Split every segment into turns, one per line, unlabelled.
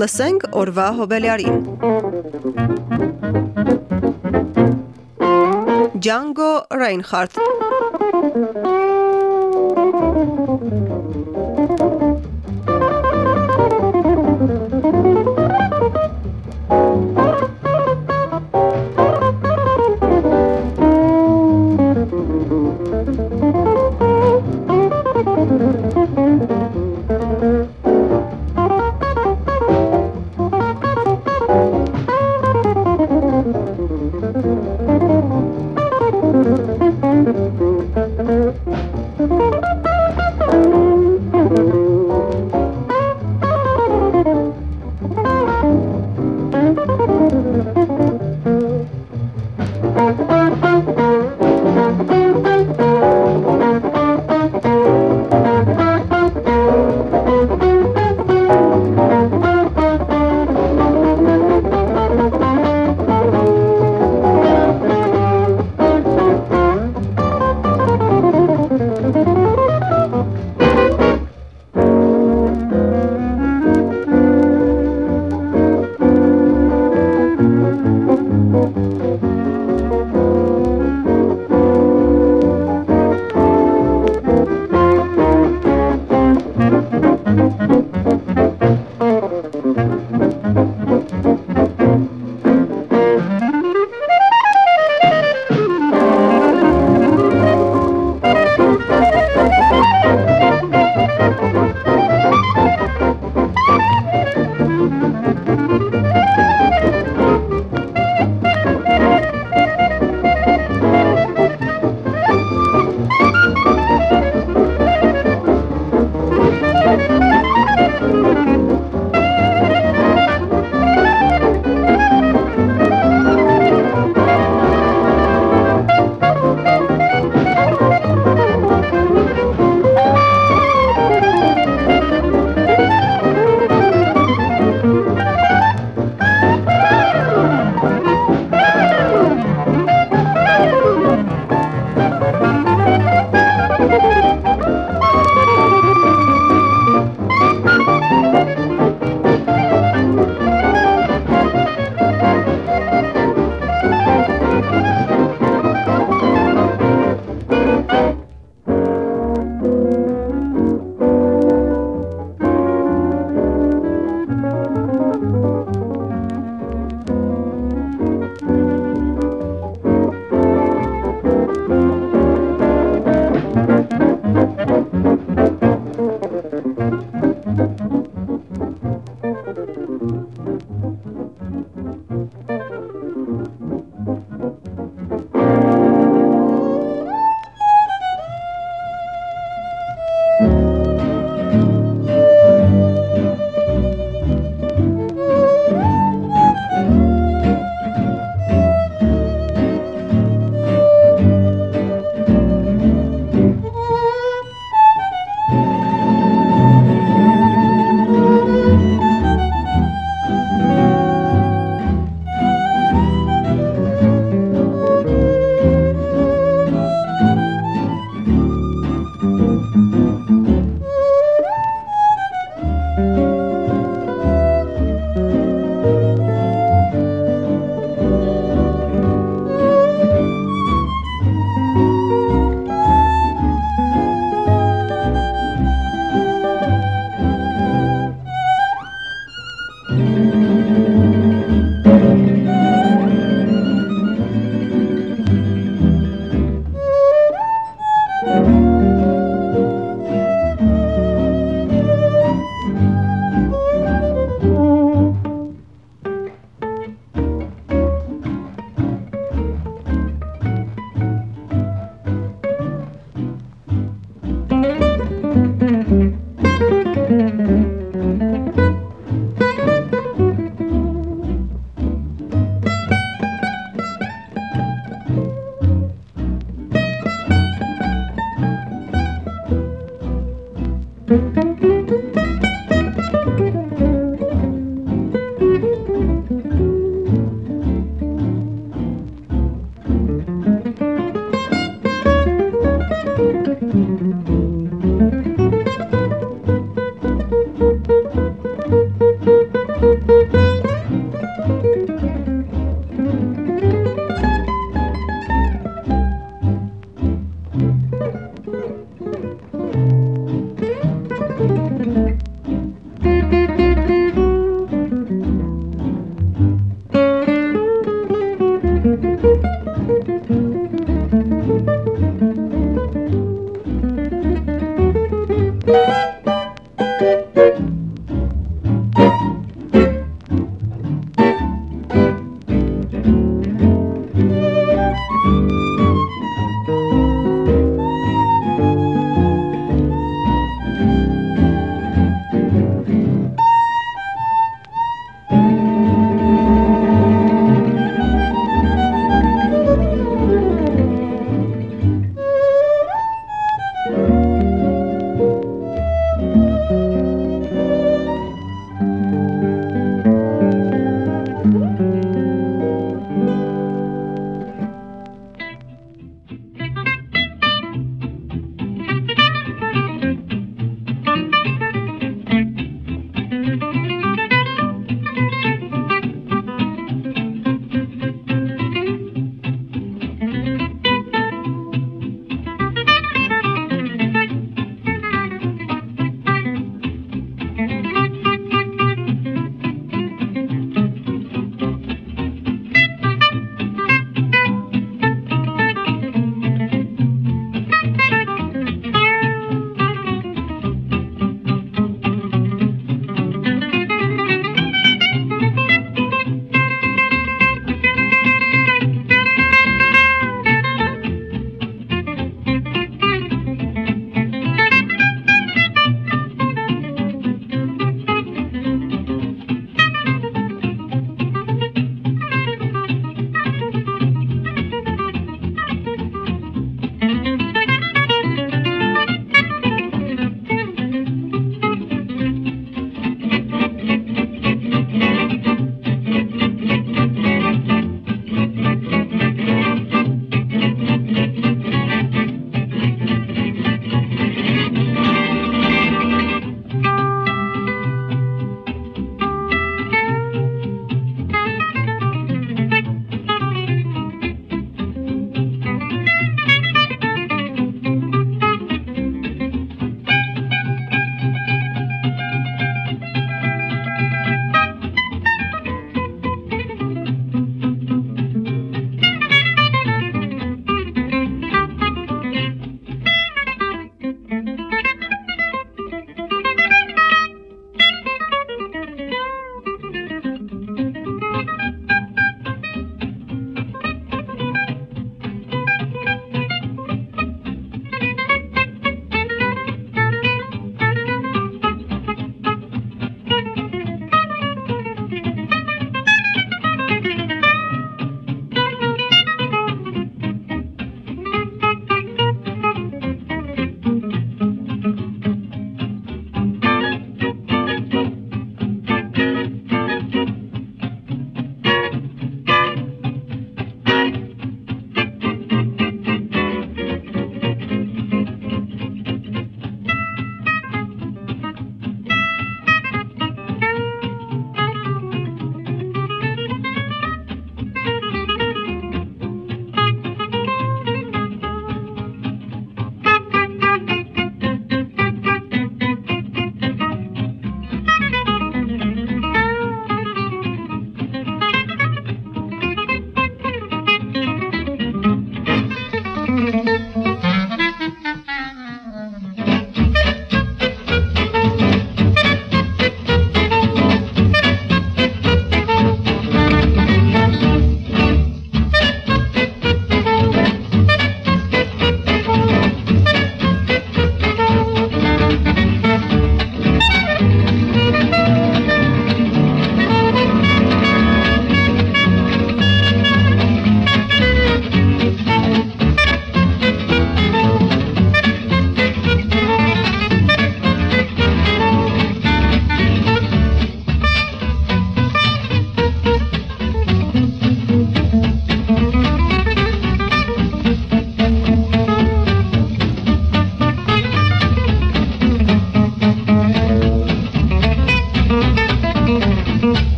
Լսենք օրվա հոբելյարին։ Ջանգո Ռեյնխարթ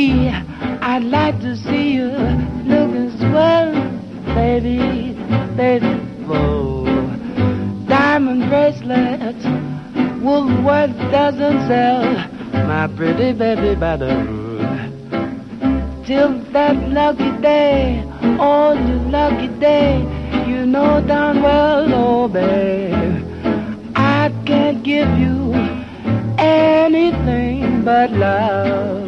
I'd like to see you looking swell, baby, baby. Whoa. Diamond bracelets, Woolworth doesn't sell my pretty baby by the road. Till that lucky day, oh, the lucky day, you know darn well, oh, babe, I can't give you anything but love.